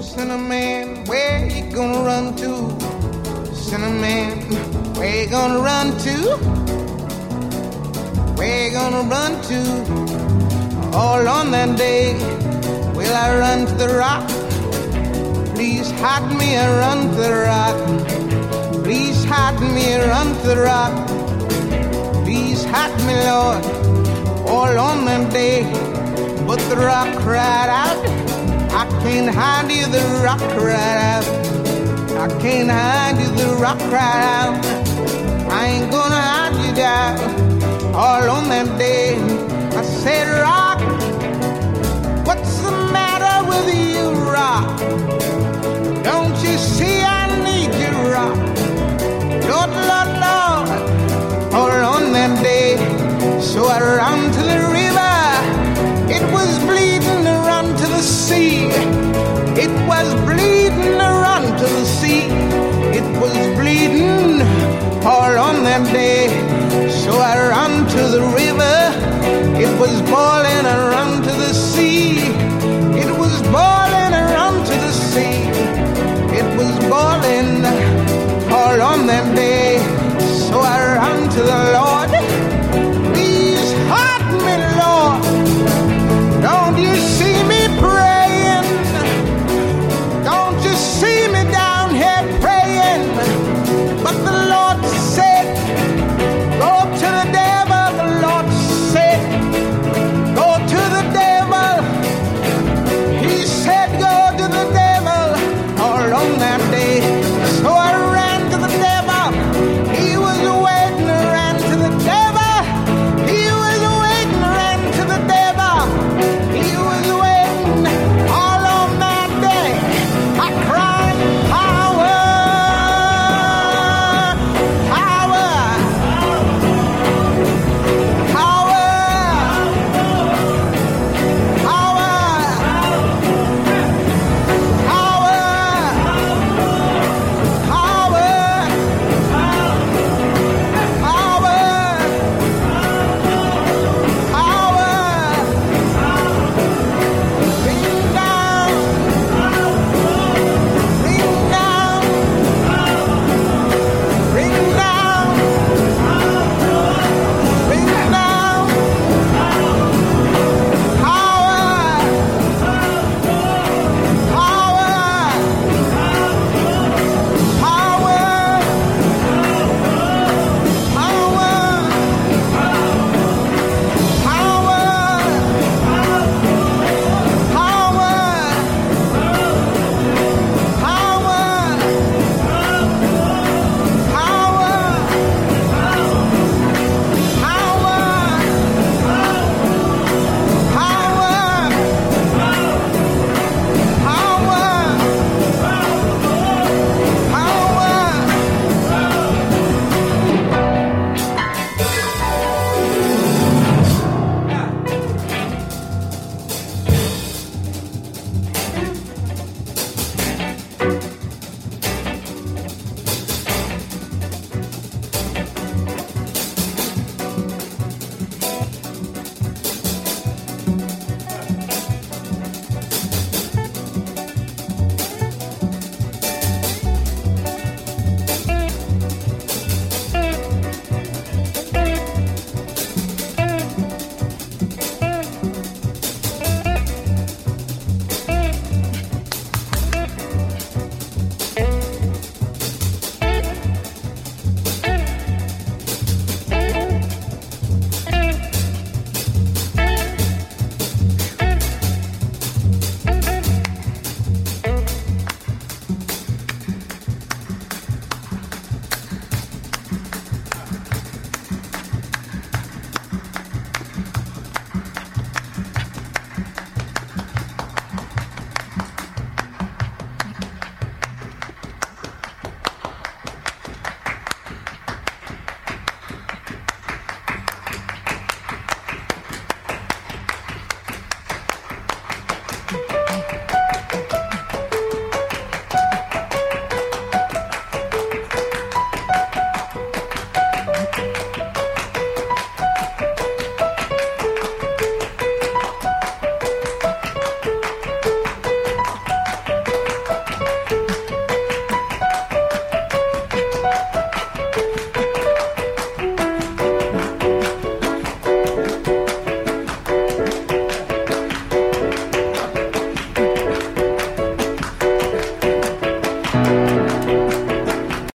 Sinnerman, where you gonna run to? Sinnerman, where you gonna run to? Where you gonna run to? All on that day, will I run to the rock? Please hide me and run to the rock. Please hide me and run to the rock. Please hide me, Lord, all on that day. But the rock cried out, I can't hide you, the rock cried out. I can't hide you, the rock cried out. I ain't gonna hide you down all on that day. That day. So I ran to the river. It was boiling. The